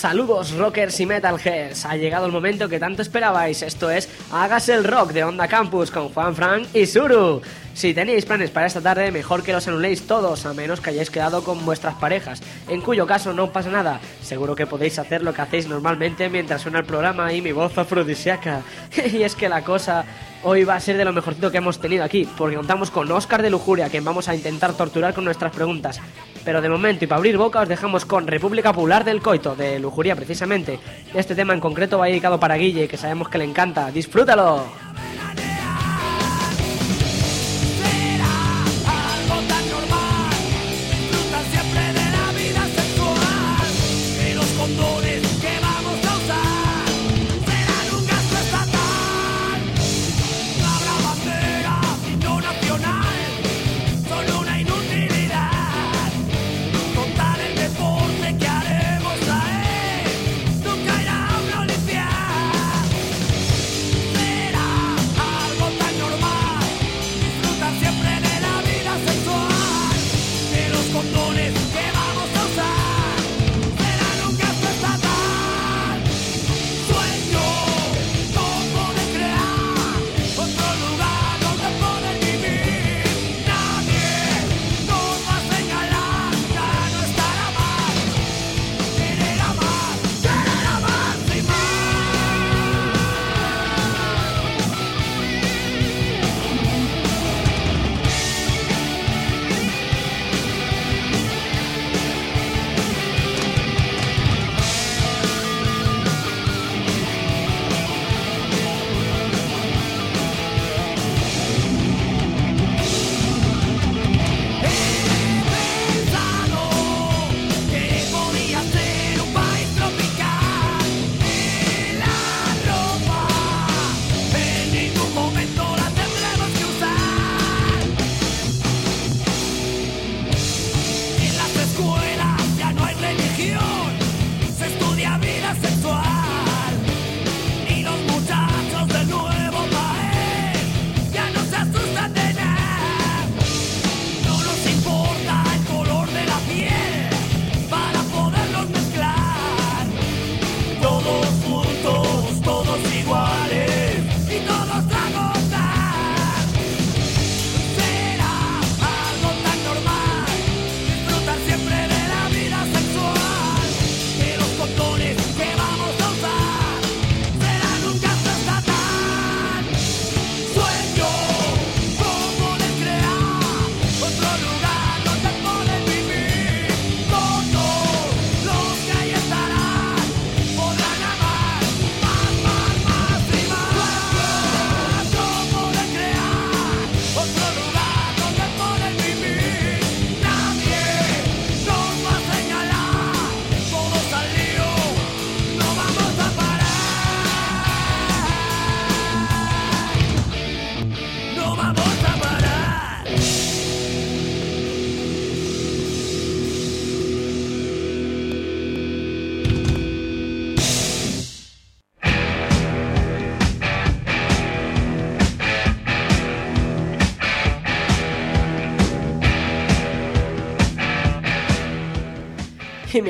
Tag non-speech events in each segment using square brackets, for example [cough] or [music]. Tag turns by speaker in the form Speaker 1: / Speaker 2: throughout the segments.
Speaker 1: Saludos rockers y metalheads, ha llegado el momento que tanto esperabais, esto es Hágase el Rock de Onda Campus con Juan Frank y Suru. Si tenéis planes para esta tarde, mejor que los anuléis todos, a menos que hayáis quedado con vuestras parejas, en cuyo caso no pasa nada, seguro que podéis hacer lo que hacéis normalmente mientras suena el programa y mi voz afrodisíaca. [laughs] y es que la cosa hoy va a ser de lo mejorcito que hemos tenido aquí, porque contamos con Oscar de Lujuria, quien vamos a intentar torturar con nuestras preguntas. Pero de momento y para abrir boca os dejamos con República Popular del Coito, de Lujuria precisamente. Este tema en concreto va dedicado para Guille, que sabemos que le encanta. ¡Disfrútalo!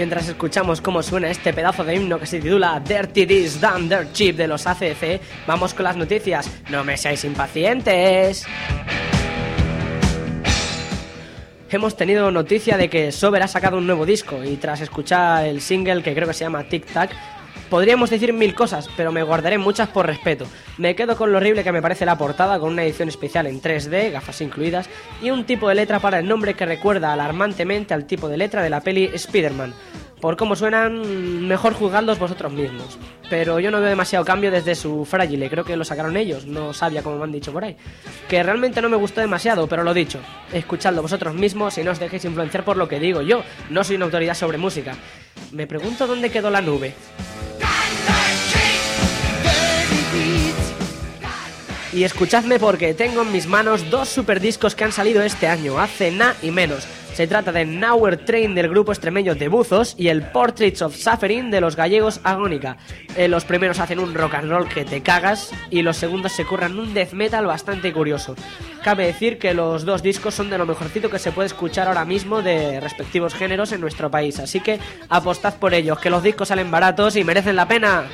Speaker 1: Mientras escuchamos cómo suena este pedazo de himno que se titula Dirty This Done Dirt Cheap de los ACC, vamos con las noticias. No me seáis impacientes. Hemos tenido noticia de que Sober ha sacado un nuevo disco y tras escuchar el single que creo que se llama Tic Tac, Podríamos decir mil cosas, pero me guardaré muchas por respeto. Me quedo con lo horrible que me parece la portada, con una edición especial en 3D, gafas incluidas, y un tipo de letra para el nombre que recuerda alarmantemente al tipo de letra de la peli Spider-Man. Por cómo suenan, mejor juzgadlos vosotros mismos. Pero yo no veo demasiado cambio desde su Fragile, creo que lo sacaron ellos, no sabía como me han dicho por ahí. Que realmente no me gustó demasiado, pero lo dicho, escuchadlo vosotros mismos y no os dejéis influenciar por lo que digo yo, no soy una autoridad sobre música. Me pregunto dónde quedó la nube. Y escuchadme porque tengo en mis manos dos super discos que han salido este año, hace nada y menos.
Speaker 2: Se trata de Nowhere Train del grupo extremeño de Buzos y el Portraits of Suffering de los gallegos Agónica. Eh, los primeros hacen un rock and roll que te cagas y los segundos se curran un death metal bastante curioso. Cabe decir que los dos discos son de lo mejorcito que se puede escuchar ahora mismo de respectivos géneros en nuestro país, así que apostad por ellos, que los discos salen baratos y merecen la pena.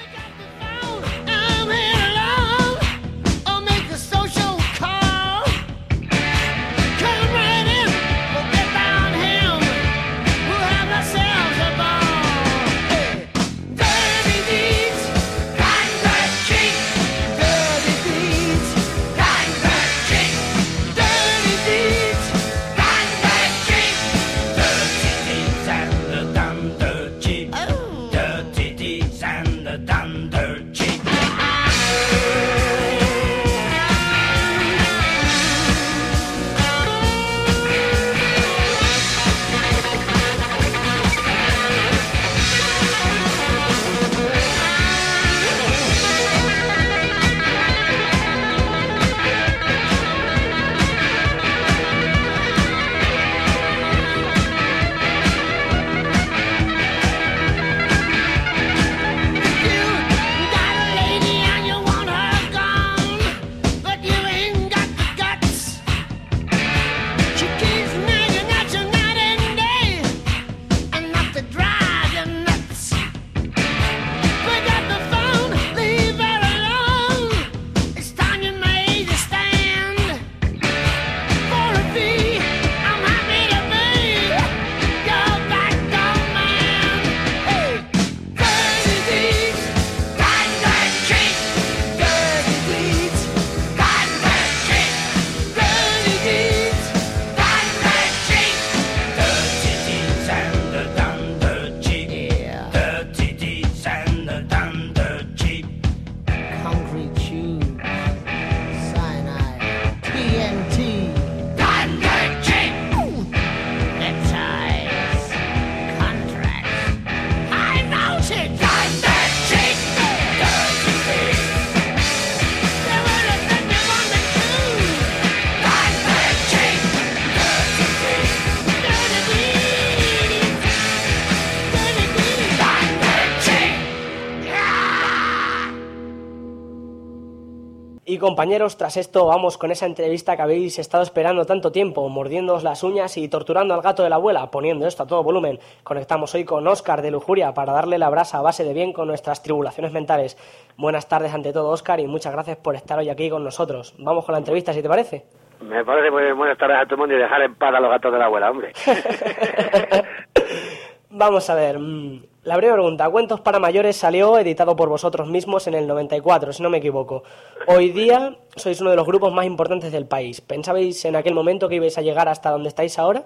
Speaker 2: Compañeros, tras esto vamos con esa entrevista que habéis estado esperando tanto tiempo, mordiéndoos las uñas y torturando al gato de la abuela, poniendo esto a todo volumen. Conectamos hoy con Óscar de Lujuria para darle la brasa a base de bien con nuestras tribulaciones mentales. Buenas tardes ante todo, Óscar, y muchas gracias por estar hoy aquí con nosotros. Vamos con la entrevista, si te parece.
Speaker 3: Me parece muy buenas tardes a todo el mundo y dejar en paz a los gatos de la abuela, hombre. [laughs] [laughs]
Speaker 2: Vamos a ver, mm, la breve pregunta. Cuentos para mayores salió editado por vosotros mismos en el 94, si no me equivoco. Hoy día sois uno de los grupos más importantes del país. ¿Pensabais en aquel momento que ibais a llegar hasta donde estáis ahora?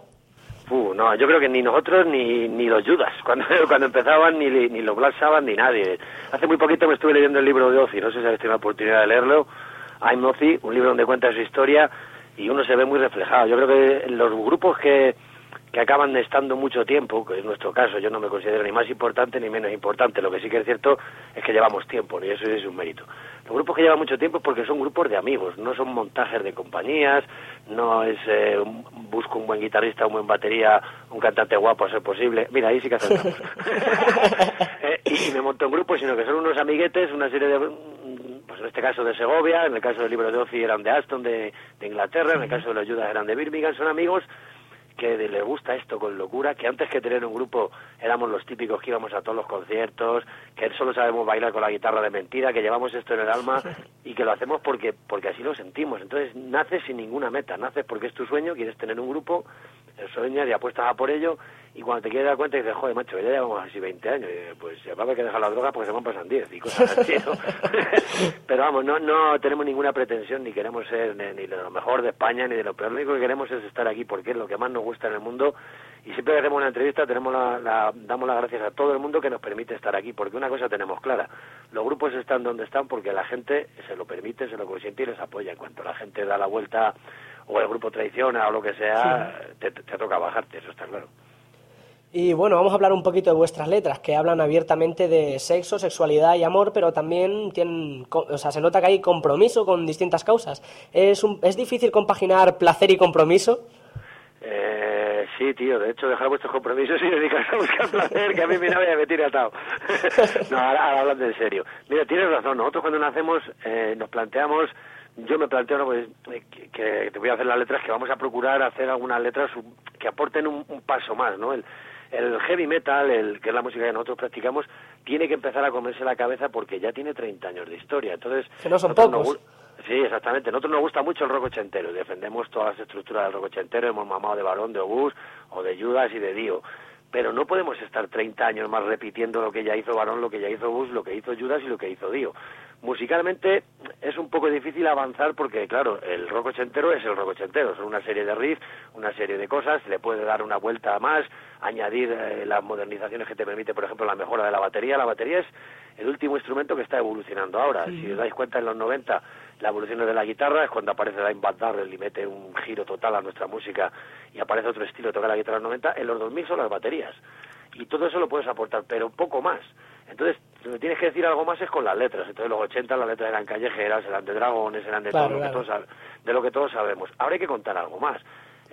Speaker 3: Uh, no, yo creo que ni nosotros ni, ni los Judas, [laughs] cuando, cuando empezaban, ni, ni los Black Sabbath, ni nadie. Hace muy poquito me estuve leyendo el libro de Ozzy, no sé si habéis tenido la oportunidad de leerlo. I'm Ozzy, un libro donde cuenta su historia y uno se ve muy reflejado. Yo creo que los grupos que que acaban estando mucho tiempo, que en nuestro caso yo no me considero ni más importante ni menos importante, lo que sí que es cierto es que llevamos tiempo, y eso es un mérito. Los grupos que llevan mucho tiempo es porque son grupos de amigos, no son montajes de compañías, no es eh, busco un buen guitarrista, un buen batería, un cantante guapo a ser posible. Mira, ahí sí que acertamos. [laughs] [laughs] eh, y me monto en grupo, sino que son unos amiguetes, una serie de pues en este caso de Segovia, en el caso del libro de Ozzy eran de Aston, de, de Inglaterra, en el caso de los Judas eran de Birmingham, son amigos que le gusta esto con locura, que antes que tener un grupo éramos los típicos que íbamos a todos los conciertos, que solo sabemos bailar con la guitarra de mentira, que llevamos esto en el alma [laughs] y que lo hacemos porque porque así lo sentimos. Entonces naces sin ninguna meta, naces porque es tu sueño, quieres tener un grupo, sueñas y apuestas a por ello y cuando te quieres dar cuenta dices, joder, macho, ya llevamos así 20 años, y, pues ya va a haber que dejar la droga porque se van pasan 10 y cosas así, ¿no? [laughs] Pero vamos, no, no tenemos ninguna pretensión ni queremos ser ni, de lo mejor de España ni de lo peor, lo único que queremos es estar aquí porque es lo que más nos gusta en el mundo y siempre que hacemos una entrevista tenemos la, damos las gracias a todo el mundo que nos permite estar aquí, porque una cosa tenemos clara, los grupos están donde están porque la gente se lo permite, se lo consiente y les apoya. En cuanto la gente da la vuelta o el grupo traiciona o lo que sea, te, te toca bajarte, eso está claro.
Speaker 2: Y bueno, vamos a hablar un poquito de vuestras letras, que hablan abiertamente de sexo, sexualidad y amor, pero también tienen, o sea, se nota que hay compromiso con distintas causas. ¿Es, un, ¿es difícil compaginar placer y compromiso?
Speaker 3: Eh, Sí, tío, de hecho, dejar vuestros compromisos y dedicarse a buscar placer, que a mí mi novia me tiene atado. [laughs] no, ahora, hablando en serio. Mira, tienes razón, nosotros cuando nacemos eh, nos planteamos, yo me planteo pues, que, te voy a hacer las letras, que vamos a procurar hacer algunas letras que aporten un, paso más, ¿no? El, el heavy metal, el, que es la música que nosotros practicamos, tiene que empezar a comerse la cabeza porque ya tiene 30 años de historia. Entonces,
Speaker 2: que no son pocos.
Speaker 3: Sí, exactamente. Nosotros nos gusta mucho el rock ochentero. Defendemos todas las estructuras del rock ochentero. Hemos mamado de Barón, de Obús, o de Judas y de Dio. Pero no podemos estar 30 años más repitiendo lo que ya hizo Barón, lo que ya hizo Obús, lo que hizo Judas y lo que hizo Dio. Musicalmente es un poco difícil avanzar porque, claro, el rock ochentero es el rock ochentero. Son una serie de riffs, una serie de cosas. Le puede dar una vuelta más, añadir eh, las modernizaciones que te permite, por ejemplo, la mejora de la batería. La batería es el último instrumento que está evolucionando ahora. Si os dais cuenta, en los 90 la evolución de la guitarra es cuando aparece Dime Bad Darrell y mete un giro total a nuestra música y aparece otro estilo de tocar la guitarra en los 90. En los 2000 son las baterías. Y todo eso lo puedes aportar, pero poco más. Entonces, lo que tienes que decir algo más es con las letras. Entonces, los 80 las letras eran callejeras, eran de dragones, eran de todo lo que todos, de lo que todos sabemos. Ahora hay que contar algo más.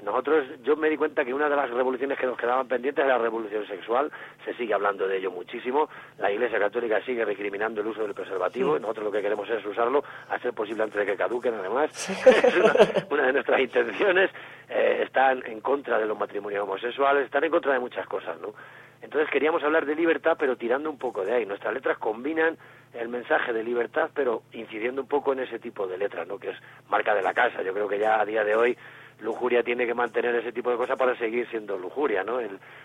Speaker 3: Nosotros, yo me di cuenta que una de las revoluciones que nos quedaban pendientes era la revolución sexual, se sigue hablando de ello muchísimo, la Iglesia Católica sigue recriminando el uso del preservativo, nosotros lo que queremos es usarlo, a ser posible antes de que caduquen además, [laughs] es una, de nuestras intenciones, eh, están en contra de los matrimonios homosexuales, están en contra de muchas cosas, ¿no? Entonces queríamos hablar de libertad, pero tirando un poco de ahí. Nuestras letras combinan el mensaje de libertad, pero incidiendo un poco en ese tipo de letras, ¿no? Que es marca de la casa. Yo creo que ya a día de hoy lujuria tiene que mantener ese tipo de cosas para seguir siendo lujuria, ¿no?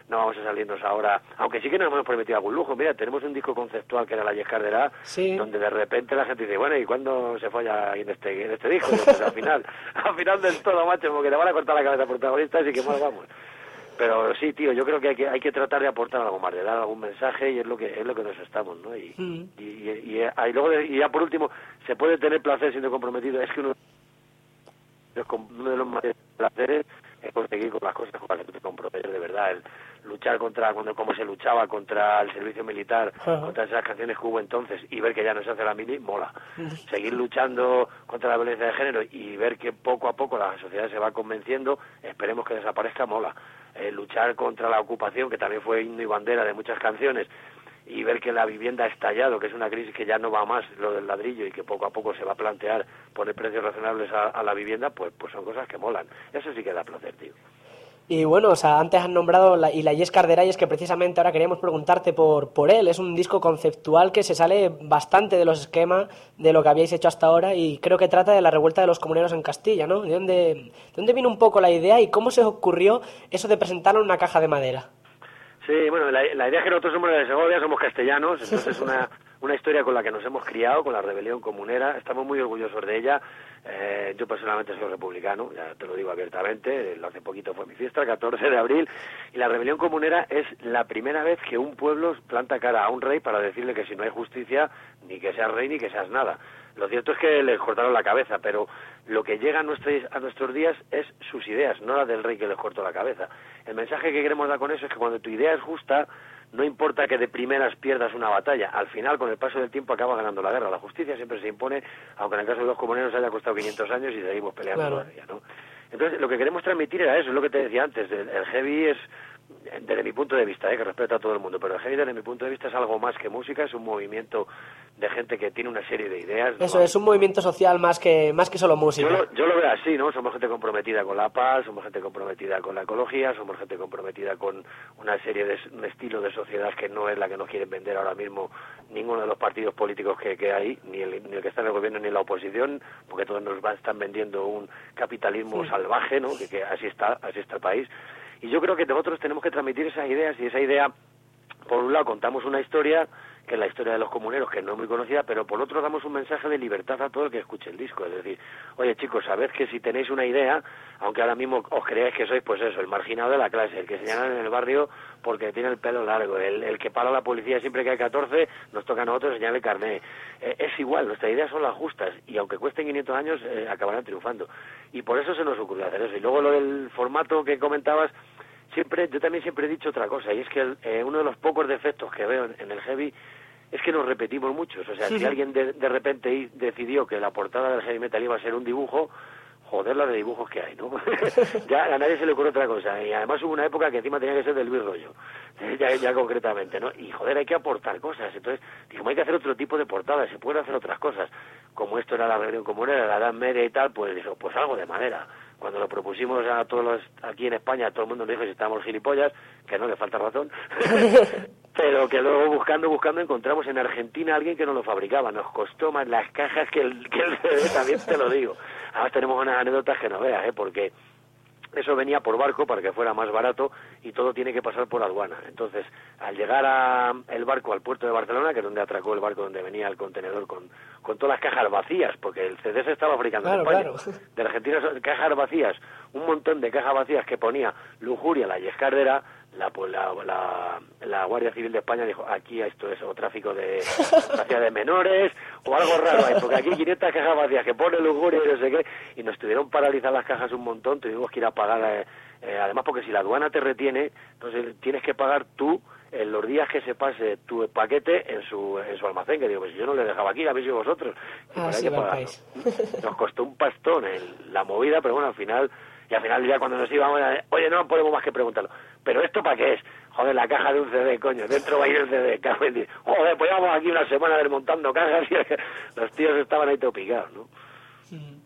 Speaker 3: no vamos a salirnos ahora, aunque sí que nos hemos prometido algún lujo. Mira, tenemos un disco conceptual que era La Yescardera, donde de repente la gente dice, bueno, ¿y cuándo se folla en este, en este disco? Pues al final, [laughs] al final del todo, macho, porque te van a cortar la cabeza protagonistas y que más vamos. Pero sí, tío, yo creo que hay, que hay que tratar de aportar algo más, de dar algún mensaje y es lo que es lo que nos estamos, ¿no? Y, mm. y, y, y, luego, y ya por último, se puede tener placer siendo comprometido. Es que uno uno de los mayores placeres es conseguir con las cosas con las que tú te comprometes de verdad. El luchar contra, cuando, como se luchaba contra el servicio militar, contra esas canciones que hubo entonces y ver que ya no se hace la mili, mola. Seguir luchando contra la violencia de género y ver que poco a poco la sociedad se va convenciendo, esperemos que desaparezca, mola. Eh, luchar contra la ocupación, que también fue himno y bandera de muchas canciones, y ver que la vivienda ha estallado, que es una crisis que ya no va más lo del ladrillo y que poco a poco se va a plantear poner precios razonables a, la vivienda, pues, pues son cosas que molan. Eso sí que da placer, tío.
Speaker 2: Y bueno, o sea, antes has nombrado la, y la Yes es que precisamente ahora queríamos preguntarte por, por él. Es un disco conceptual que se sale bastante de los esquemas de lo que habíais hecho hasta ahora y creo que trata de la revuelta de los comuneros en Castilla, ¿no? ¿De dónde, de dónde vino un poco la idea y cómo se os ocurrió eso de presentarlo en una caja de madera?
Speaker 3: Sí, bueno, la, idea es que nosotros somos de Segovia, somos castellanos, [laughs] entonces es una, una historia con la que nos hemos criado, con la rebelión comunera, estamos muy orgullosos de ella. Eh, yo personalmente soy republicano, ya te lo digo abiertamente, hace poquito fue mi fiesta, el 14 de abril, y la rebelión comunera es la primera vez que un pueblo planta cara a un rey para decirle que si no hay justicia, ni que seas rey ni que seas nada. Lo cierto es que les cortaron la cabeza, pero lo que llega a nuestros, a nuestros días es sus ideas, no la del rey que les cortó la cabeza. El mensaje que queremos dar con eso es que cuando tu idea es justa, no importa que de primeras pierdas una batalla, al final, con el paso del tiempo, acaba ganando la guerra. La justicia siempre se impone, aunque en el caso de los comuneros haya costado 500 años y seguimos peleando todavía, ¿no? Entonces, lo que queremos transmitir era eso, es lo que te decía antes. el heavy es desde mi punto de vista, ¿eh? que respeto a todo el mundo, pero el heavy desde mi punto de vista es algo más que música, es un movimiento de gente que tiene una serie de ideas.
Speaker 2: Eso, es un movimiento social más que, más que solo música.
Speaker 3: Yo lo, veo así, ¿no? Somos gente comprometida con la paz, somos gente comprometida con la ecología, somos gente comprometida con una serie de un estilo de sociedad que no es la que nos quieren vender ahora mismo ninguno de los partidos políticos que, que hay, ni el, ni el que está en el gobierno ni la oposición, porque todos nos están vendiendo un capitalismo salvaje, ¿no? Que, que así está, así está el país y yo creo que nosotros tenemos que transmitir esas ideas y esa idea, por un lado, contamos una historia, que la historia de los comuneros, que no es muy conocida, pero por otro damos un mensaje de libertad a todo el que escuche el disco. Es decir, oye chicos, sabed que si tenéis una idea, aunque ahora mismo os creáis que sois, pues eso, el marginado de la clase, el que señalan en el barrio porque tiene el pelo largo, el, el que para la policía siempre que hay 14, nos toca a nosotros señalar el carné. Eh, es igual, nuestras ideas son las justas y aunque cuesten 500 años, eh, acabarán triunfando. Y por eso se nos ocurrió hacer eso. Y luego lo del formato que comentabas, siempre, yo también siempre he dicho otra cosa, y es que eh, uno de los pocos defectos que veo en, el heavy es que nos repetimos muchos. O sea, si alguien de, de, repente decidió que la portada del heavy metal iba a ser un dibujo, joder la de dibujos que hay, ¿no? [laughs] ya a nadie se le ocurre otra cosa. Y además hubo una época que encima tenía que ser del Luis Rollo, [laughs] ya, ya concretamente, ¿no? Y joder, hay que aportar cosas. Entonces, dijimos, hay que hacer otro tipo de portadas, se pueden hacer otras cosas. Como esto era la reunión común, era la Edad Media y tal, pues dijo, pues algo de madera. Cuando lo propusimos a todos los, aquí en España, todo el mundo nos dijo si estábamos gilipollas, que no le falta razón. [laughs] pero que luego buscando, buscando encontramos en Argentina a alguien que no lo fabricaba. Nos costó más las cajas que el, que el [laughs] CD, también te lo digo. Ahora tenemos unas anécdotas que no veas, ¿eh? porque eso venía por barco para que fuera más barato y todo tiene que pasar por aduana. Entonces, al llegar a el barco al puerto de Barcelona, que es donde atracó el barco donde venía el contenedor con, con todas las cajas vacías, porque el CD se estaba fabricando en España. De Argentina cajas vacías, un montón de cajas vacías que ponía Lujuria, la Yescardera, la, pues, la, la, la, Guardia Civil de España dijo, aquí esto es o tráfico de [laughs] de menores o algo raro, porque aquí 500 cajas vacías que pone lujuria y no sé qué, y nos tuvieron paralizar las cajas un montón, tuvimos que ir a pagar, eh, eh, además porque si la aduana te retiene, entonces tienes que pagar tú en los días que se pase tu paquete en su, en su almacén, que digo, pues yo no le dejaba aquí, habéis vosotros. Y
Speaker 2: ah, sí,
Speaker 3: que Nos costó un pastón en la movida, pero bueno, al final, y al final ya cuando nos íbamos, oye, no podemos más que preguntarlo ¿pero esto para qué es? Joder, la caja de un CD, coño, dentro va a ir el CD, Joder, pues llevamos aquí una semana desmontando cajas [laughs] y los tíos estaban ahí todo picados, ¿no?
Speaker 2: Mm.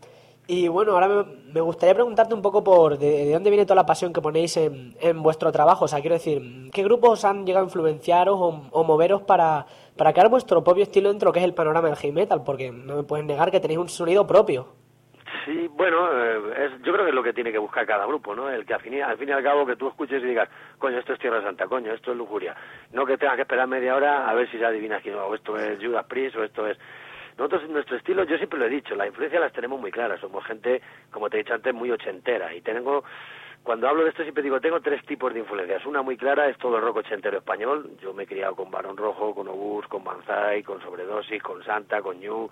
Speaker 2: Y bueno, ahora me, gustaría preguntarte un poco por de, dónde viene toda la pasión que ponéis en, en, vuestro trabajo. O sea, quiero decir, ¿qué grupos han llegado a influenciaros o, moveros para, para crear vuestro propio estilo dentro de lo que es el panorama del heavy metal? Porque no me pueden negar que tenéis un sonido propio.
Speaker 3: Sí, bueno, eh, yo creo que es lo que tiene que buscar cada grupo, ¿no? El que al fin, y, al cabo que tú escuches y digas, coño, esto es Tierra Santa, coño, esto es lujuria. No que tengas que esperar media hora a ver si se adivina quién, o esto es Judas Priest, o esto es... Nosotros, nuestro estilo, yo siempre lo he dicho, la influencia las tenemos muy claras. Somos gente, como te he dicho antes, muy ochentera. Y tengo, cuando hablo de esto siempre digo, tengo tres tipos de influencias. Una muy clara es todo el rock ochentero español. Yo me he criado con Barón Rojo, con Obús, con Banzai, con Sobredosis, con Santa, con New.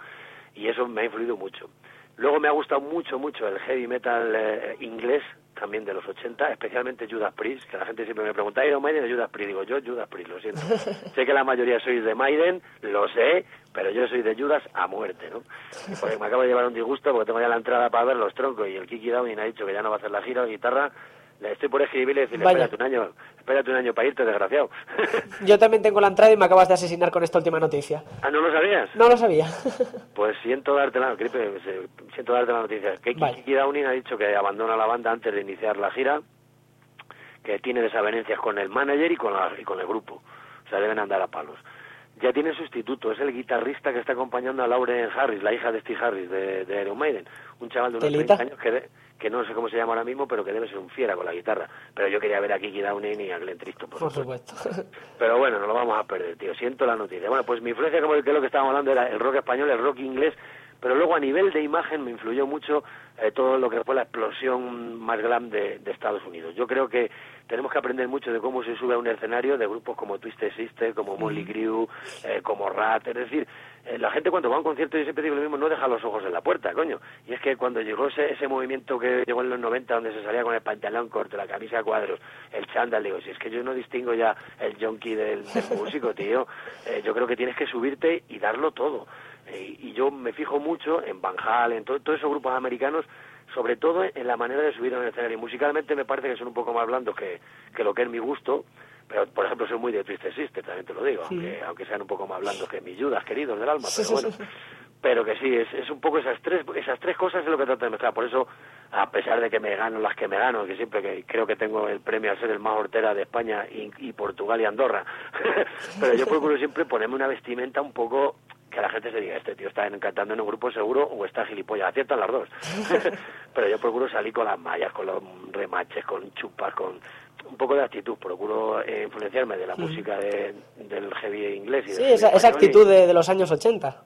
Speaker 3: Y eso me ha influido mucho. Luego me ha gustado mucho, mucho el heavy metal eh, inglés, también de los 80, especialmente Judas Priest, que la gente siempre me pregunta, ¿Iron Maiden o Judas Priest? Digo, yo Judas Priest, lo siento. [laughs] sé que la mayoría sois de Maiden, lo sé, pero yo soy de Judas a muerte, ¿no? Porque me acabo de llevar un disgusto porque tengo ya la entrada para ver los troncos y el Kiki Downing ha dicho que ya no va a hacer la gira de guitarra estoy por escribirle y decirle, espérate un año, espérate un año para irte, desgraciado. [laughs]
Speaker 2: Yo también tengo la entrada y me acabas de asesinar con esta última noticia.
Speaker 3: Ah, ¿no lo sabías?
Speaker 2: No lo sabía. [laughs]
Speaker 3: Pues siento darte la, siento darte la noticia. Que Kiki Downing ha dicho que abandona la banda antes de iniciar la gira, que tiene desavenencias con el manager y con, y con el grupo. O sea, deben andar a palos. Ya tiene sustituto, es el guitarrista que está acompañando a Lauren Harris, la hija de Steve Harris de, de Iron Maiden. Un chaval de unos 30 años que que no sé cómo se llama ahora mismo, pero que debe ser un fiera con la guitarra. Pero yo quería ver a Kiki Downing y a Glenn Tristo,
Speaker 2: por, supuesto. [laughs]
Speaker 3: Pero bueno, no lo vamos a perder, tío. Siento la noticia. Bueno, pues mi influencia, como que lo que estábamos hablando, era el rock español, el rock inglés, pero luego a nivel de imagen me influyó mucho eh, todo lo que fue la explosión más glam de, Estados Unidos. Yo creo que tenemos que aprender mucho de cómo se sube a un escenario de grupos como Twisted Sister, como Molly Crew, eh, como Rat, es decir, eh, la gente cuando va a un concierto, yo siempre digo lo mismo, no deja los ojos en la puerta, coño. Y es que cuando llegó ese, ese movimiento que llegó en los 90, donde se salía con el pantalón corto, la camisa a cuadros, el chándal, digo, si es que yo no distingo ya el junkie del, [laughs] músico, tío, eh, yo creo que tienes que subirte y darlo todo. Eh, y yo me fijo mucho en Van Halen, en todos esos grupos americanos, sobre todo en la manera de subir en el escenario. Musicalmente me parece que son un poco más blandos que, que lo que es mi gusto, pero, por ejemplo, soy muy de Triste Sister, también te lo digo, aunque, aunque sean un poco más blandos que mis Judas queridos del alma, pero bueno. pero que sí, es, es un poco esas tres, esas tres cosas es lo que trato de mezclar. Por eso, a pesar de que me gano las que me gano, que siempre que creo que tengo el premio a ser el más hortera de España y, Portugal y Andorra, [laughs] pero yo procuro siempre ponerme una vestimenta un poco que la gente se diga, este tío está cantando en un grupo seguro o está gilipollas, aciertan las dos. [laughs] pero yo procuro salir con las mallas, con los remaches, con chupas, con un poco de actitud, procuro eh, influenciarme de la música del heavy inglés. Y
Speaker 2: sí, esa, esa actitud de, los años 80.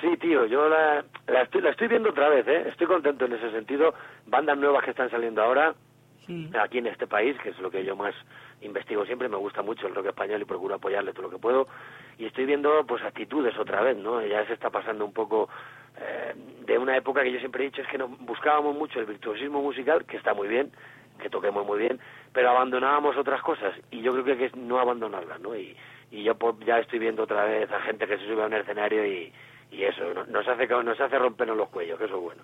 Speaker 3: Sí, tío, yo la, la, estoy, la estoy viendo otra vez, ¿eh? estoy contento en ese sentido. Bandas nuevas que están saliendo ahora, aquí en este país, que es lo que yo más investigo siempre, me gusta mucho el rock español y procuro apoyarle todo lo que puedo. Y estoy viendo pues actitudes otra vez, ¿no? Ya se está pasando un poco eh, de una época que yo siempre he dicho es que nos buscábamos mucho el virtuosismo musical, que está muy bien, que toquemos muy bien, pero abandonábamos otras cosas y yo creo que es no abandonarlas, ¿no? Y, y yo pues, ya estoy viendo otra vez a gente que se sube a un escenario y, eso, nos hace nos hace rompernos los cuellos, que eso es bueno.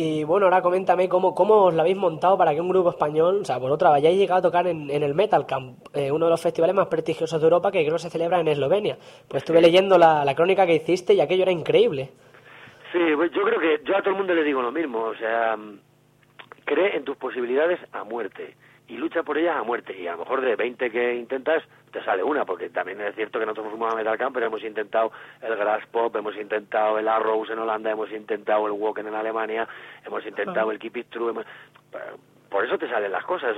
Speaker 2: Y bueno, ahora coméntame cómo, cómo os la habéis montado para que un grupo español, o sea, vosotros hayáis llegado a tocar en, el Metal Camp, eh, uno de los festivales más prestigiosos de Europa que creo que se celebra en Eslovenia. Pues estuve leyendo la, la crónica que hiciste y aquello era increíble.
Speaker 3: Sí, pues yo creo que yo a todo el mundo le digo lo mismo, o sea, cree en tus posibilidades a muerte y lucha por ellas a muerte. Y a lo mejor de 20 que intentas, te sale una, porque también es cierto que nosotros fuimos a Metal Camp, pero hemos intentado el Grass Pop, hemos intentado el Arrows en Holanda, hemos intentado el Walken en Alemania, hemos intentado el Keep It True, por eso te salen las cosas.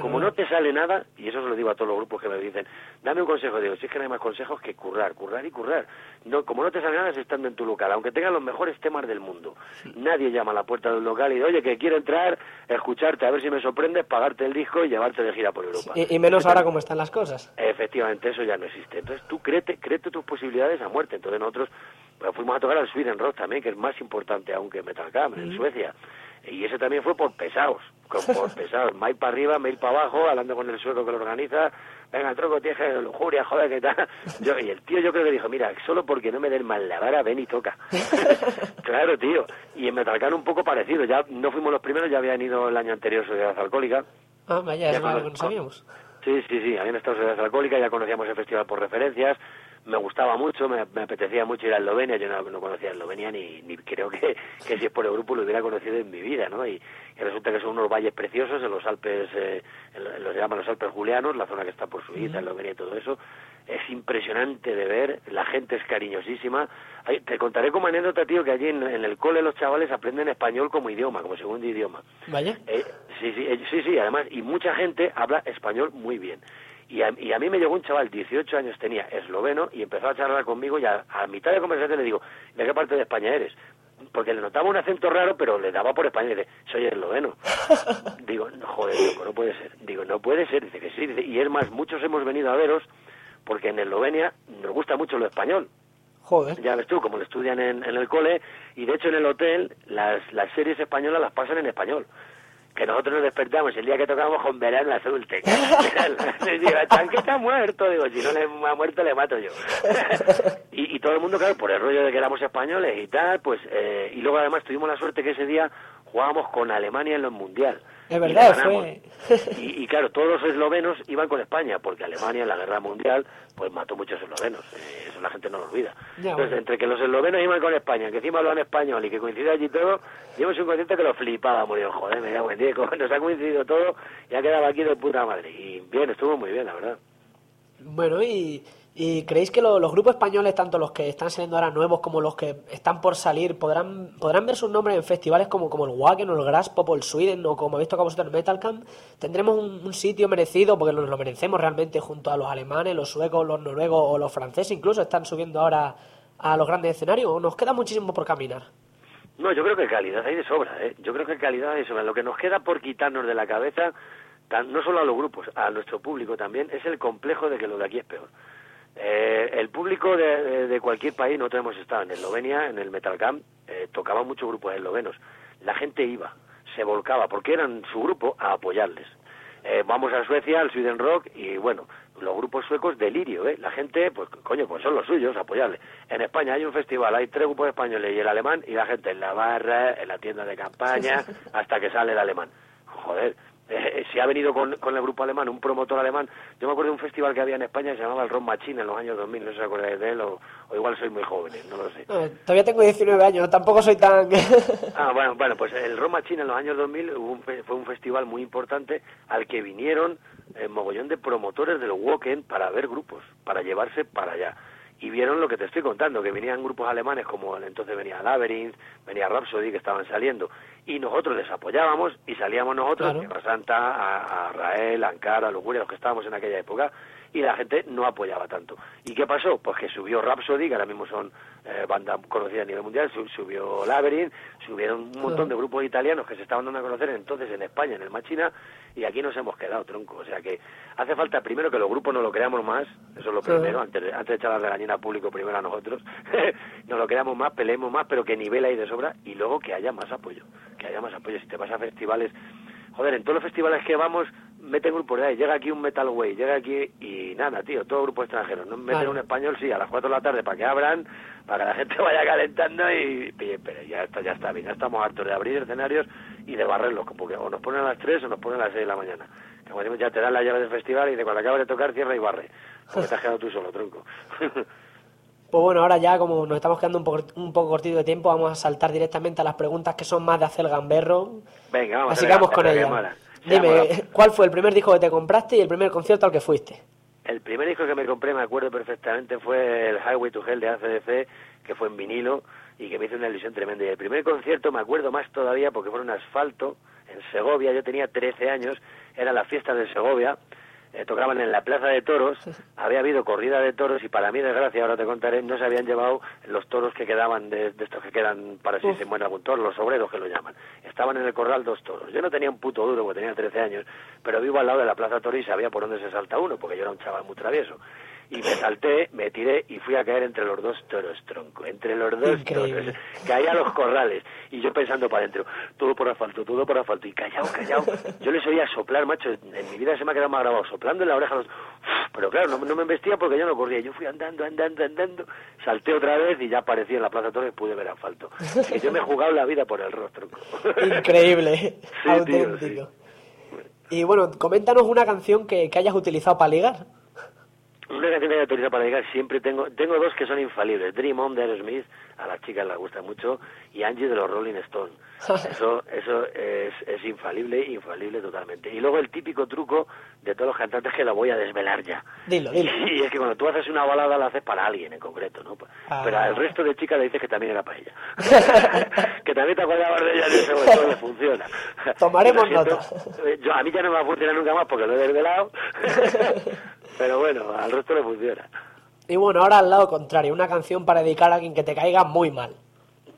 Speaker 3: como no te sale nada, y eso se lo digo a todos los grupos que me dicen, dame un consejo, digo, si es que no hay más consejos que currar, currar y currar. No, como no te sale nada, es estando en tu local, aunque tengas los mejores temas del mundo. Nadie llama a la puerta del local y dice, oye, que quiero entrar, escucharte, a ver si me sorprendes, pagarte el disco y llevarte de gira por Europa.
Speaker 2: Y, menos ahora como están las cosas.
Speaker 3: Efectivamente, eso ya no existe. Entonces tú créete, créete tus posibilidades a muerte. Entonces nosotros pues, fuimos a tocar al Sweden Rock también, que es más importante aún que Metal Camp, en Suecia. Y ese también fue por pesados, por [laughs] pesados. Mail para arriba, mail para abajo, hablando con el sueco que lo organiza. Venga, troco, tienes lujuria, joder, ¿qué tal? [laughs] Yo, y el tío yo creo que dijo, mira, solo porque no me den mal la vara, ven y toca. [laughs] claro, tío. Y en Metalcan un poco parecido. Ya no fuimos los primeros, ya habían ido el año anterior Sociedad Alcohólica.
Speaker 2: Ah, vaya, es algo que no sabíamos.
Speaker 3: Sí, sí, sí, habían estado Sociedad Alcohólica, ya conocíamos el festival por referencias me gustaba mucho, me, apetecía mucho ir a Eslovenia, yo no, conocía Eslovenia ni, ni creo que, que, si es por el grupo lo hubiera conocido en mi vida, ¿no? Y, resulta que son unos valles preciosos en los Alpes, eh, los llaman los Alpes Julianos, la zona que está por Suiza, Eslovenia y todo eso. Es impresionante de ver, la gente es cariñosísima. te contaré como anécdota, tío, que allí en, el cole los chavales aprenden español como idioma, como segundo idioma.
Speaker 2: Vaya.
Speaker 3: Eh, sí, sí, eh, sí, sí, además, y mucha gente habla español muy bien. Y a, y a, mí me llegó un chaval, 18 años tenía, esloveno, y empezó a charlar conmigo y a, mitad de conversación le digo, ¿de qué parte de España eres? Porque le notaba un acento raro, pero le daba por España y dice, soy esloveno. [laughs] digo, no, joder, no puede ser. Digo, no puede ser. Dice que sí. y es más, muchos hemos venido a veros porque en Eslovenia nos gusta mucho lo español.
Speaker 2: Joder.
Speaker 3: Ya ves tú, como lo estudian en, en el cole, y de hecho en el hotel las, las series españolas las pasan en español que nosotros nos despertamos el día que tocamos con Verano Azul. Te digo, que está muerto. Digo, si no le ha muerto, le mato yo. [laughs] y, y, todo el mundo, claro, por el rollo de que éramos españoles y tal, pues... Eh, y luego además tuvimos la suerte que ese día jugábamos con Alemania en los Mundial.
Speaker 2: Es verdad, fue.
Speaker 3: Y, claro, todos los eslovenos iban con España, porque Alemania en la guerra mundial pues mató muchos eslovenos. Eh, eso la gente no lo olvida. Entonces, entre que los eslovenos iban con España, que encima hablan español y que coincide allí todo, yo un consciente que lo flipaba. Murió, joder, me da buen día, nos ha coincidido todo y ha quedado aquí de puta madre. Y bien, estuvo muy bien, la verdad.
Speaker 2: Bueno, y ¿Y creéis que los grupos españoles, tanto los que están saliendo ahora nuevos como los que están por salir, podrán, podrán ver sus nombres en festivales como, como el Wacken o el Graspop o el Sweden o como habéis tocado vosotros en Metal Camp? ¿Tendremos un, sitio merecido porque nos lo merecemos realmente junto a los alemanes, los suecos, los noruegos o los franceses incluso están subiendo ahora a los grandes escenarios o nos queda muchísimo por caminar?
Speaker 3: No, yo creo que calidad hay de sobra, ¿eh? Yo creo que calidad hay de sobra. Lo que nos queda por quitarnos de la cabeza, no solo a los grupos, a nuestro público también, es el complejo de que lo de aquí es peor. Eh, el público de, cualquier país, nosotros hemos estado en Eslovenia, en el Metal Camp, eh, tocaban muchos grupos eslovenos. La gente iba, se volcaba, porque eran su grupo, a apoyarles. Eh, vamos a Suecia, al Sweden Rock, y bueno, los grupos suecos, delirio, ¿eh? La gente, pues coño, pues son los suyos, apoyarles. En España hay un festival, hay tres grupos españoles y el alemán, y la gente en la barra, en la tienda de campaña, [laughs] hasta que sale el alemán. Joder, eh, si ha venido con, con, el grupo alemán, un promotor alemán. Yo me acuerdo de un festival que había en España que se llamaba el Ron Machine en los años 2000, no sé si acordáis de él, o, igual soy muy joven, no lo sé.
Speaker 2: todavía tengo 19 años, tampoco soy tan... [laughs]
Speaker 3: ah, bueno, bueno, pues el Ron Machine en los años 2000 fue un festival muy importante al que vinieron eh, mogollón de promotores del Woken para ver grupos, para llevarse para allá y vieron lo que te estoy contando, que venían grupos alemanes como entonces venía Labyrinth, venía Rhapsody, que estaban saliendo, y nosotros les apoyábamos y salíamos nosotros, claro. Tierra Santa, a, a Rael, a Ankara, a los que estábamos en aquella época, y la gente no apoyaba tanto. ¿Y qué pasó? Pues que subió Rhapsody, que ahora mismo son eh, banda conocida a nivel mundial, subió Labyrinth, subieron un montón de grupos italianos que se estaban dando a conocer entonces en España, en el Machina, y aquí nos hemos quedado, tronco. O sea que hace falta primero que los grupos no lo creamos más, eso es lo primero, antes, de, antes de echar la regañina al público primero a nosotros, [laughs] nos lo creamos más, peleemos más, pero que nivel hay de sobra, y luego que haya más apoyo, que haya más apoyo. Si te vas a festivales, joder, en todos los festivales que vamos, meten grupos de ahí, llega aquí un Metal Way, llega aquí y nada, tío, todo grupo extranjero. No meten
Speaker 2: Claro.
Speaker 3: un español, sí, a las 4 de la tarde para que abran, para que la gente [laughs] vaya calentando y, pero ya está, ya está bien, ya estamos hartos de abrir escenarios y de barrerlos, porque o nos ponen a las 3 o nos ponen a las 6 de la mañana. Que como decimos, ya te dan la llave del festival y de cuando acabas de tocar cierra y barre, porque te has quedado tú solo, tronco. [laughs]
Speaker 2: Pues bueno, ahora ya como nos estamos quedando un poco, un poco cortito de tiempo, vamos a saltar directamente a las preguntas que son más de hacer gamberro.
Speaker 3: Venga, vamos
Speaker 2: Así
Speaker 3: a
Speaker 2: que
Speaker 3: ver,
Speaker 2: vamos con.
Speaker 3: Se
Speaker 2: Dime,
Speaker 3: mola.
Speaker 2: ¿cuál fue el primer disco que te compraste y el primer concierto al que fuiste?
Speaker 3: El primer disco que me compré, me acuerdo perfectamente, fue el Highway to Hell de ACDC, que fue en vinilo y que me hizo una ilusión tremenda. Y el primer concierto me acuerdo más todavía porque fue en un asfalto, en Segovia, yo tenía 13 años, era la fiesta de Segovia, eh, tocaban en la Plaza de Toros, había habido corrida de toros y para mi desgracia, ahora te contaré, no se habían llevado los toros que quedaban de, de estos que quedan para si se muere algún toro, los obreros que lo llaman. Estaban en el corral dos toros. Yo no tenía un puto duro porque tenía 13 años, pero vivo al lado de la Plaza Toro y sabía por dónde se salta uno, porque yo era un chaval muy travieso. Y me salté, me tiré y fui a caer entre los dos toros, tronco. Entre los dos
Speaker 2: Increíble.
Speaker 3: toros. Caí a los corrales. Y yo pensando para adentro, todo por asfalto, todo por asfalto. Y callado, callado. Yo les oía soplar, macho. En mi vida se me ha quedado más grabado, soplando en la oreja. Los... Pero claro, no, no me embestía porque yo no corría. Yo fui andando, andando, andando. Salté otra vez y ya aparecí en la Plaza Torres y pude ver asfalto. Que yo me he jugado la vida por el rostro.
Speaker 2: Increíble,
Speaker 3: Sí, tío,
Speaker 2: auténtico.
Speaker 3: sí.
Speaker 2: Y bueno, coméntanos una canción que, que hayas utilizado para ligar.
Speaker 3: Una canción que haya autorizado para llegar siempre tengo tengo dos que son infalibles. Dream On de Aerosmith, a las chicas les gusta mucho, y Angie de los Rolling Stones. [laughs] Eso eso es, es infalible, infalible totalmente. Y luego el típico truco de todos los cantantes que lo voy a desvelar ya.
Speaker 2: Dilo, dilo. [laughs]
Speaker 3: Y es que cuando tú haces una balada la haces para alguien en concreto, ¿no?
Speaker 2: Ah.
Speaker 3: Pero al resto de chicas le dices que también era para ella. [laughs] que también te acordabas de ella en ese momento le funciona.
Speaker 2: Tomaremos nota.
Speaker 3: eh, Yo, a mí ya no me va a funcionar nunca más porque lo he desvelado. Pero bueno, al resto le funciona.
Speaker 2: Y bueno, ahora al lado contrario, una canción para dedicar a alguien que te caiga muy mal.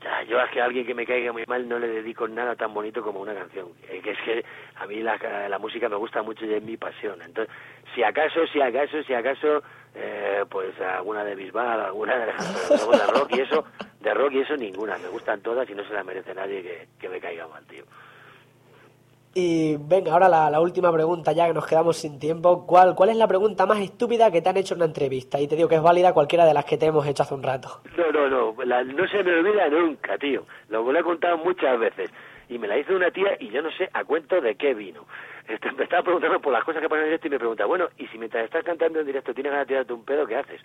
Speaker 3: Ya, yo es que a alguien que me caiga muy mal no le dedico nada tan bonito como una canción. Que es que a mí la, la música me gusta mucho y es mi pasión. Entonces, si acaso, si acaso, si acaso, eh, pues alguna de Bisbal, alguna de, [laughs] de rock y eso, de rock y eso ninguna. Me gustan todas y no se las merece nadie que, que me caiga mal, tío.
Speaker 2: Y venga, ahora la, última pregunta, ya que nos quedamos sin tiempo. ¿Cuál, ¿Cuál es la pregunta más estúpida que te han hecho en una entrevista? Y te digo que es válida cualquiera de las que te hemos hecho hace un rato.
Speaker 3: No, no, no, la- no se me olvida nunca, tío. Lo he contado muchas veces. Y me la hizo una tía y yo no sé a cuento de qué vino. Este, me estaba preguntando por las cosas que ponen en directo y me pregunta, bueno, y si mientras estás cantando en directo tienes ganas de tirarte un pedo, ¿qué haces?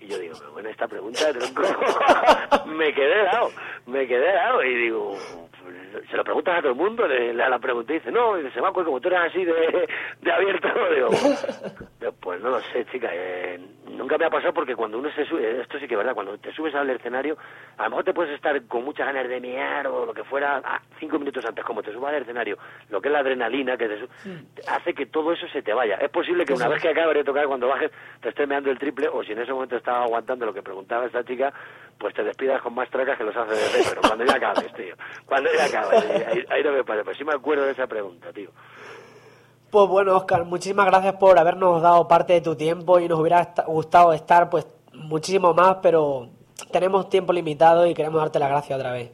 Speaker 3: Y yo digo, pero bueno, esta pregunta, tronco, [laughs] me quedé dado, me quedé dado. Y digo, se lo preguntas a todo el mundo, le, le- la pregunté y dice, no, y dice, se acuerdo, como tú eres así de, de abierto, [laughs] digo, "Digo, pues no lo sé, chica, eh, nunca me ha pasado porque cuando uno se sube, esto sí que es verdad, cuando te subes al escenario, a lo mejor te puedes estar con muchas ganas de mear o lo que fuera, ah, cinco minutos antes, como te subas al escenario, lo que es la adrenalina, que te su- hace que todo eso se te vaya. Es posible que una vez que acabes de tocar, cuando bajes, te estés meando el triple, o si en ese momento estaba aguantando lo que preguntaba esta chica, pues te despidas con más tracas que los hace de pero cuando ya acabes, tío. Cuando ya acabes, ahí, ahí no me pasa, pero sí me acuerdo de esa pregunta, tío.
Speaker 2: Pues bueno, Oscar, muchísimas gracias por habernos dado parte de tu tiempo y nos hubiera gustado estar pues muchísimo más, pero tenemos tiempo limitado y queremos darte las gracias otra vez.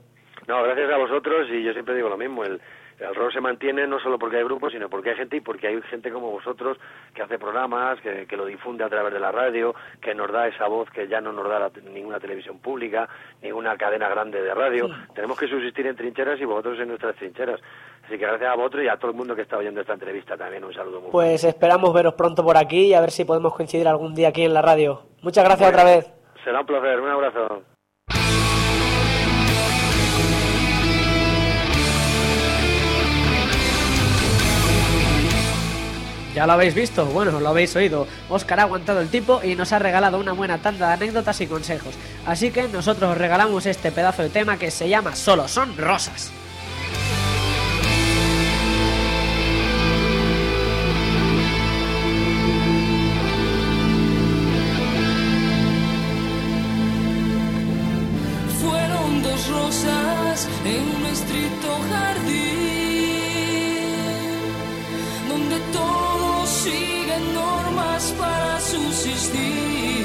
Speaker 3: No, gracias a vosotros y yo siempre digo lo mismo, el, el rock se mantiene no solo porque hay grupos, sino porque hay gente y porque hay gente como vosotros que hace programas, que, que lo difunde a través de la radio, que nos da esa voz que ya no nos da la ninguna televisión pública, ninguna cadena grande de radio. Tenemos que subsistir en trincheras y vosotros en nuestras trincheras. Así que gracias a vosotros y a todo el mundo que está oyendo esta entrevista también un saludo muy
Speaker 2: Pues esperamos veros pronto por aquí y a ver si podemos coincidir algún día aquí en la radio. Muchas gracias otra vez.
Speaker 3: Será un placer, un abrazo.
Speaker 2: Ya lo habéis visto, bueno, lo habéis oído. Oscar ha aguantado el tipo y nos ha regalado una buena tanda de anécdotas y consejos. Así que nosotros os regalamos este pedazo de tema que se llama Solo son rosas.
Speaker 4: σου συστήν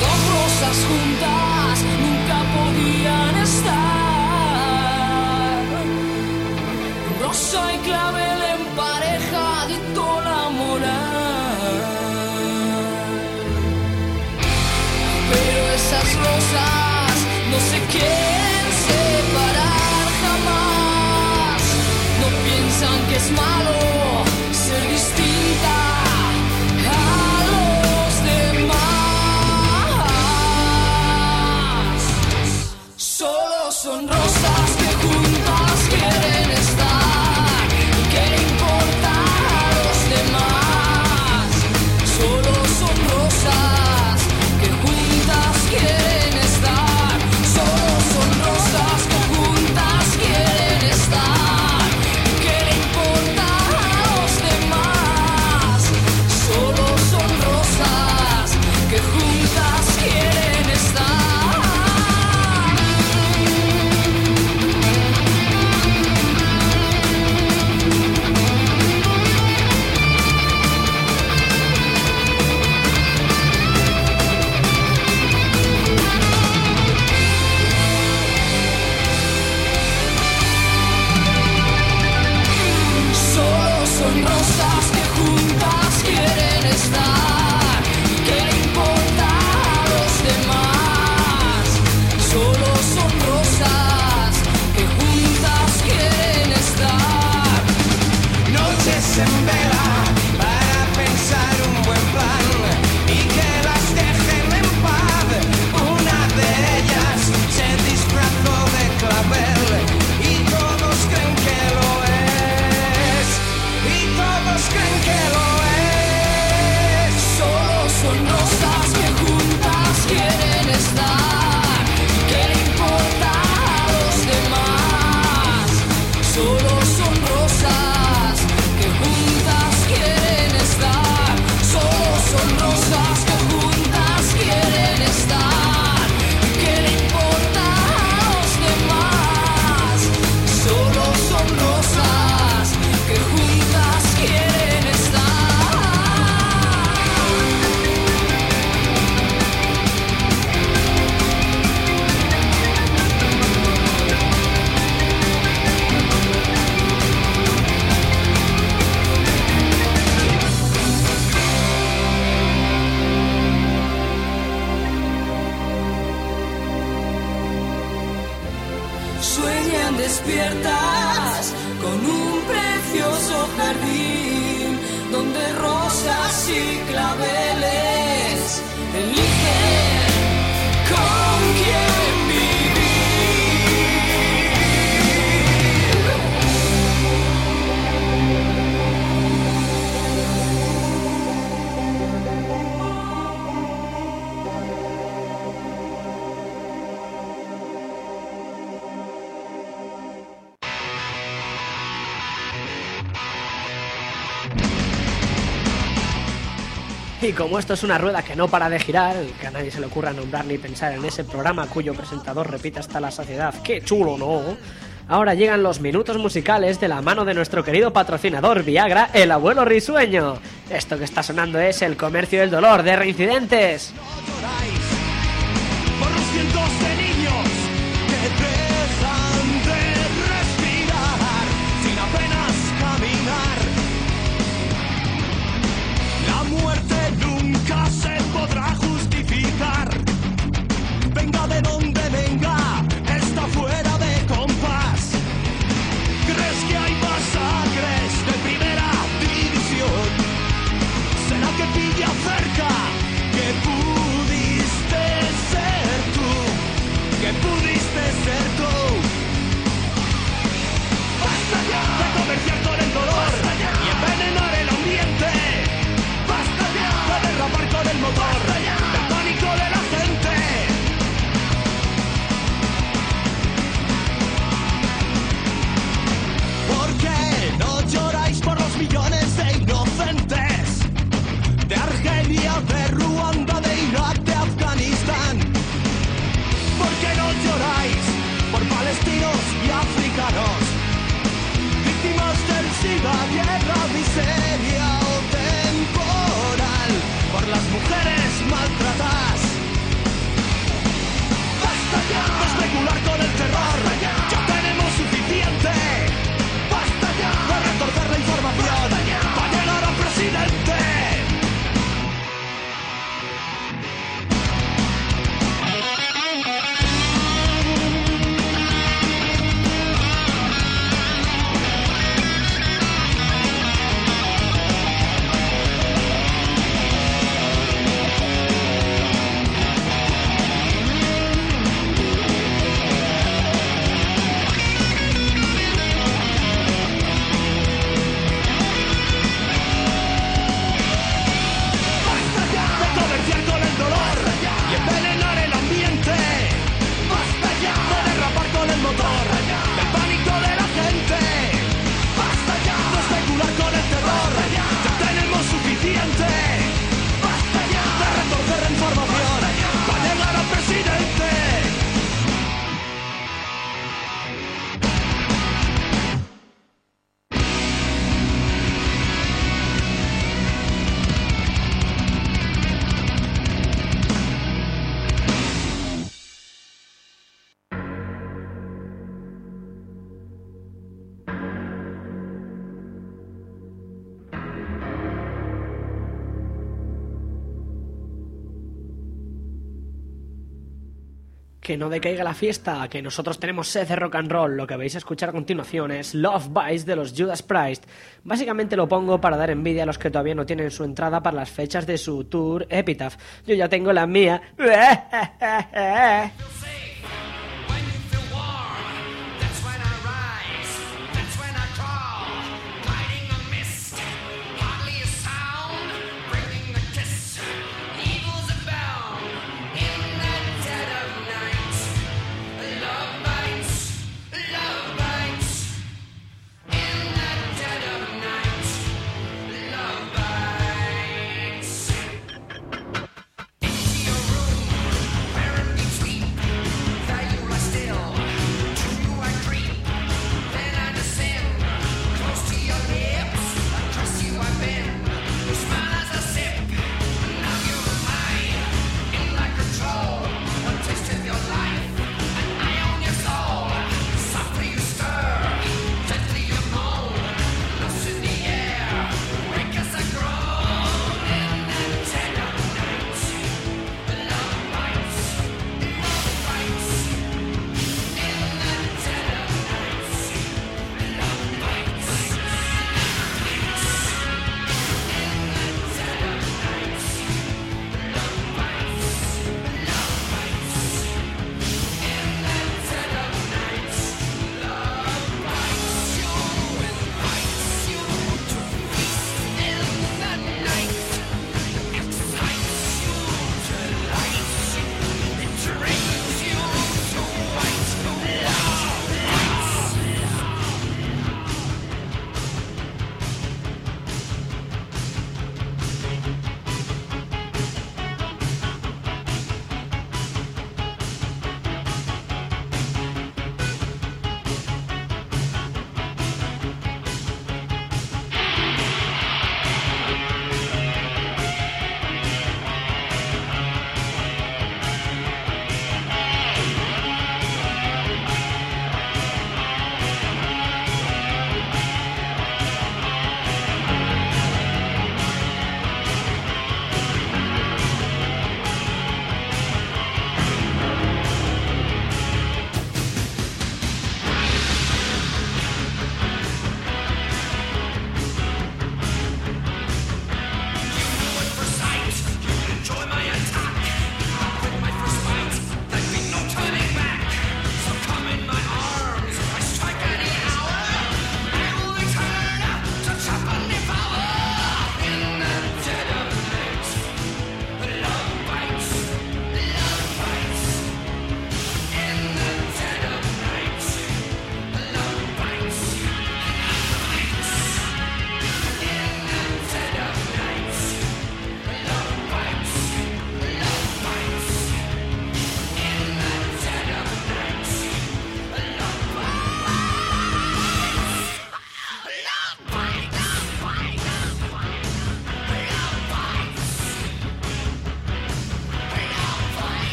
Speaker 4: Το χρόνο
Speaker 5: σας como esto es una rueda que no para de girar, que a nadie se le ocurra nombrar ni pensar en ese programa cuyo presentador repite hasta la saciedad, qué chulo, ¿no? Ahora llegan los minutos musicales de la mano de nuestro querido patrocinador Viagra, el abuelo risueño. Esto que está sonando es el comercio del dolor de reincidentes.
Speaker 6: No que
Speaker 2: no decaiga la fiesta, que nosotros tenemos sed de rock and roll. Lo que vais a escuchar a continuación es Love Bites de los Judas Priest. Básicamente lo pongo para dar envidia a los que todavía no tienen su entrada para las fechas de su tour Epitaph. Yo ya tengo la mía. [laughs]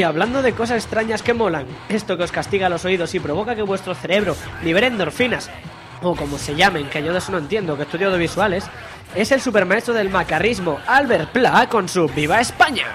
Speaker 2: Y hablando de cosas extrañas que molan, esto que os castiga los oídos y provoca que vuestro cerebro libere endorfinas, o como se llamen, que yo de eso no entiendo, que estudio audiovisuales, es el supermaestro del macarrismo, Albert Pla, con su Viva España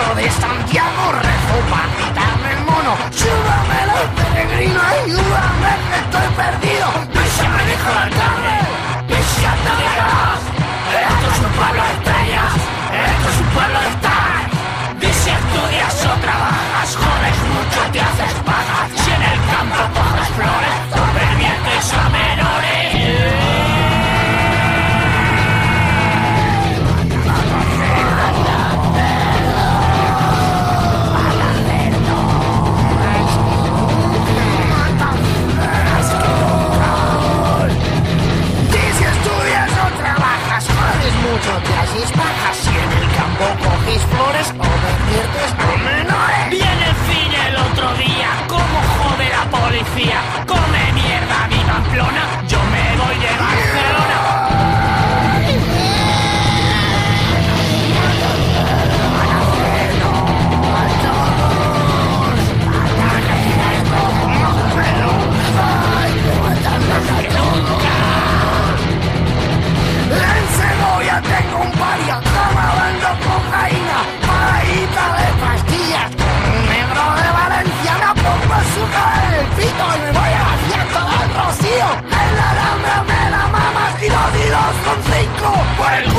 Speaker 1: puerto de Santiago rezuma quitarme el
Speaker 7: mono. Súbamelo peregrino, ayúdame que estoy perdido. Písame hijo del carne, písate de gas Esto es un pueblo de estrellas, esto es un pueblo de estrellas cogís pajas, si en el campo cogís flores o conviertes a menores. Viene el fin el otro día, como jode la policía, come mierda mi Pamplona un paria cocaína, de pastillas.
Speaker 1: Negro de Valencia me pongo azúcar en el pito y me voy a la fiesta del Rocío. En la me la mamas y dos con cinco por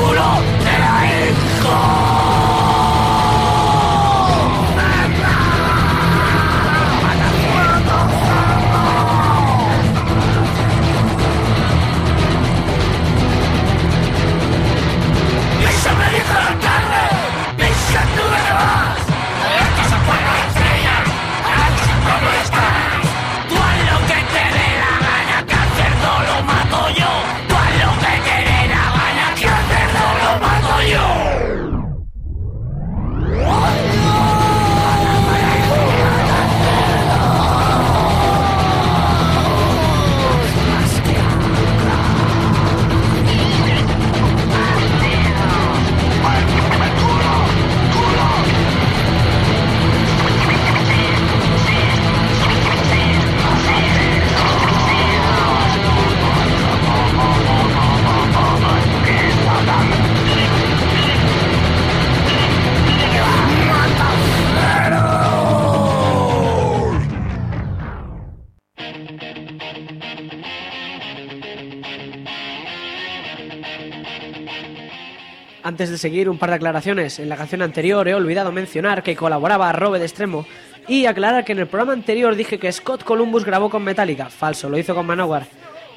Speaker 2: Antes de seguir, un par de aclaraciones. En la canción anterior he olvidado mencionar que colaboraba Robe de Extremo y aclarar que en el programa anterior dije que Scott Columbus grabó con Metallica. Falso, lo hizo con Manowar.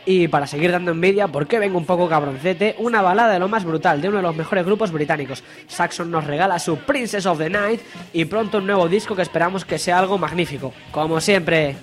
Speaker 2: Y para seguir dando envidia, porque vengo un poco cabroncete, una balada de lo más brutal de uno de los mejores grupos británicos. Saxon nos regala su Princess of the Night y pronto un nuevo disco que esperamos que sea algo magnífico. Como siempre.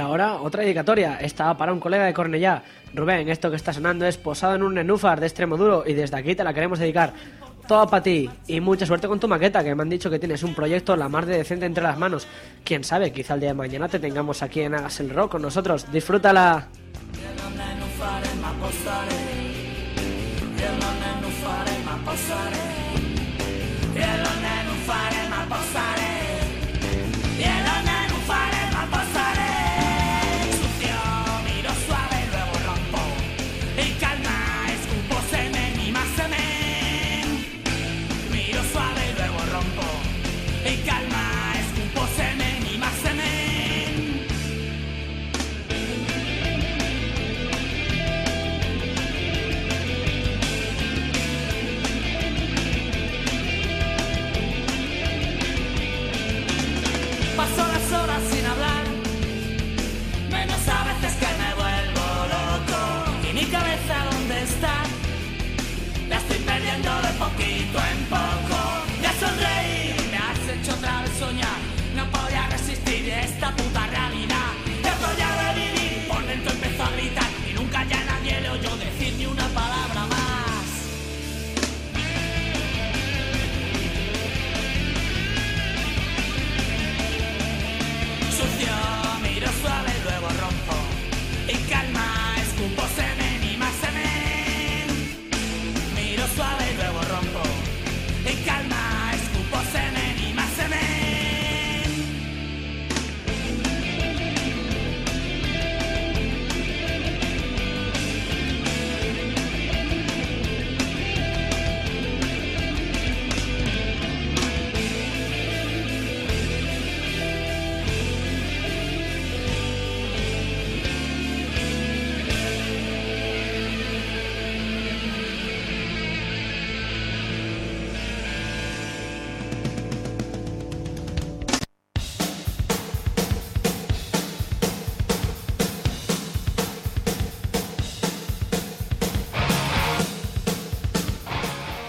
Speaker 1: Ahora otra dedicatoria, esta para un colega de Cornellá. Rubén, esto que está sonando es posado en un nenúfar de extremo duro y desde aquí te la queremos dedicar. Todo para ti y mucha suerte con tu maqueta, que me han dicho que tienes un proyecto la más de decente entre las manos. Quién sabe, quizá el día de mañana te tengamos aquí en Hagas el Rock con nosotros. Disfrútala.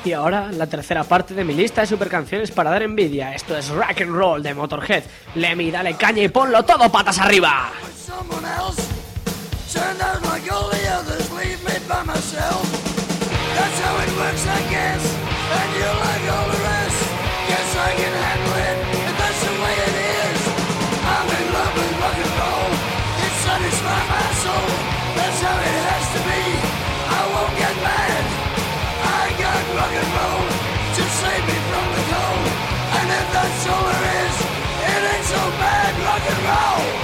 Speaker 2: Y
Speaker 1: ahora la tercera parte de mi lista de super canciones para dar envidia. Esto es Rock and Roll de Motorhead. Lemmy, dale caña y ponlo todo patas arriba.
Speaker 8: That's how it works, I guess. And you like all the rest. Yes, I guess. go!